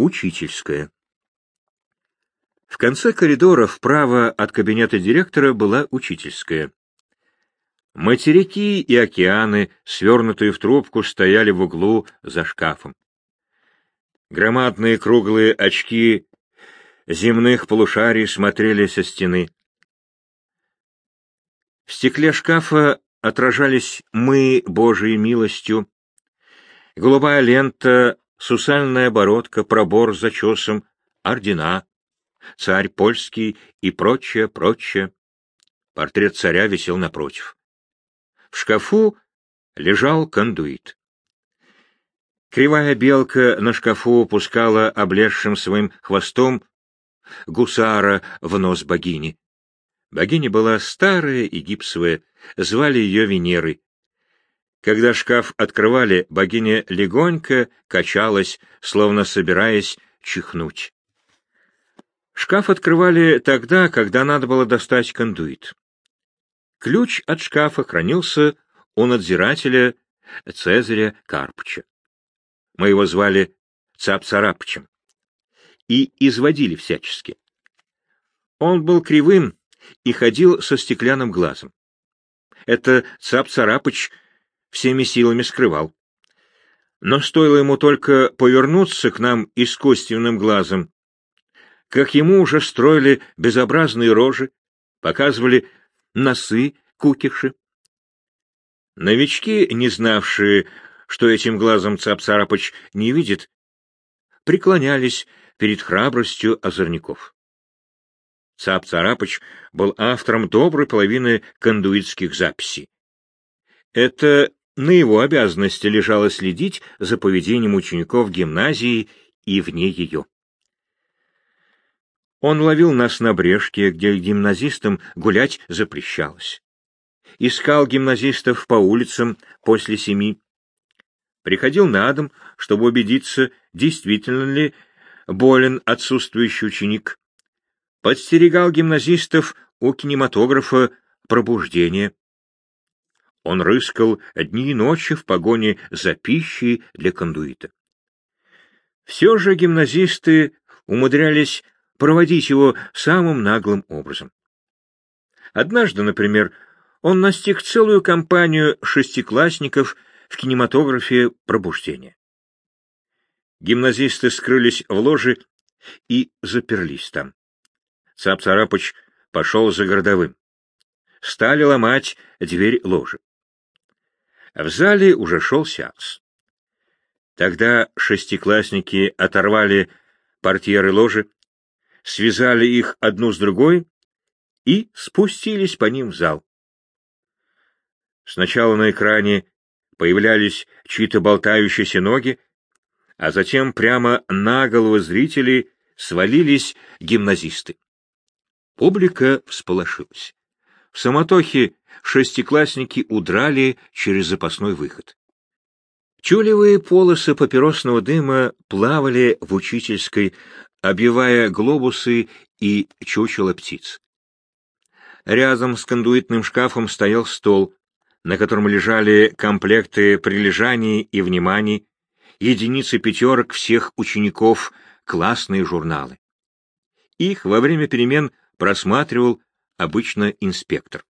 Учительская. В конце коридора вправо от кабинета директора была учительская. Материки и океаны, свернутые в трубку, стояли в углу за шкафом. Громадные круглые очки земных полушарий смотрели со стены. В стекле шкафа отражались мы Божией милостью, голубая лента, сусальная бородка, пробор с зачесом, ордена, царь польский и прочее, прочее. Портрет царя висел напротив. В шкафу лежал кондуит. Кривая белка на шкафу пускала облезшим своим хвостом гусара в нос богини. Богиня была старая и гипсовая, звали ее Венерой. Когда шкаф открывали, богиня легонько качалась, словно собираясь чихнуть. Шкаф открывали тогда, когда надо было достать кондуит. Ключ от шкафа хранился у надзирателя Цезаря Карпыча. Мы его звали Цап-Царапычем и изводили всячески. Он был кривым и ходил со стеклянным глазом. Это Цап-Царапыч всеми силами скрывал. Но стоило ему только повернуться к нам искусственным глазом, как ему уже строили безобразные рожи, показывали носы, кукиши. Новички, не знавшие, что этим глазом Цап-Царапыч не видит, преклонялись перед храбростью озорников. Цап-Царапыч был автором доброй половины кондуитских записей. Это на его обязанности лежало следить за поведением учеников гимназии и вне ее. Он ловил нас на брешке, где гимназистам гулять запрещалось. Искал гимназистов по улицам после семи. Приходил на дом, чтобы убедиться, действительно ли болен отсутствующий ученик. Подстерегал гимназистов у кинематографа пробуждения. Он рыскал дни и ночи в погоне за пищей для кондуита. Все же гимназисты умудрялись проводить его самым наглым образом. Однажды, например, он настиг целую компанию шестиклассников в кинематографе «Пробуждение». Гимназисты скрылись в ложе и заперлись там. Цап-Царапыч пошел за городовым. Стали ломать дверь ложи. В зале уже шел сеанс. Тогда шестиклассники оторвали портьеры ложи, связали их одну с другой и спустились по ним в зал. Сначала на экране появлялись чьи-то болтающиеся ноги, а затем прямо на головы зрителей свалились гимназисты. Публика всполошилась. В самотохе шестиклассники удрали через запасной выход. Тюлевые полосы папиросного дыма плавали в учительской, обивая глобусы и чучело птиц. Рядом с кондуитным шкафом стоял стол, на котором лежали комплекты прилежаний и вниманий, единицы пятерок всех учеников, классные журналы. Их во время перемен просматривал обычно инспектор.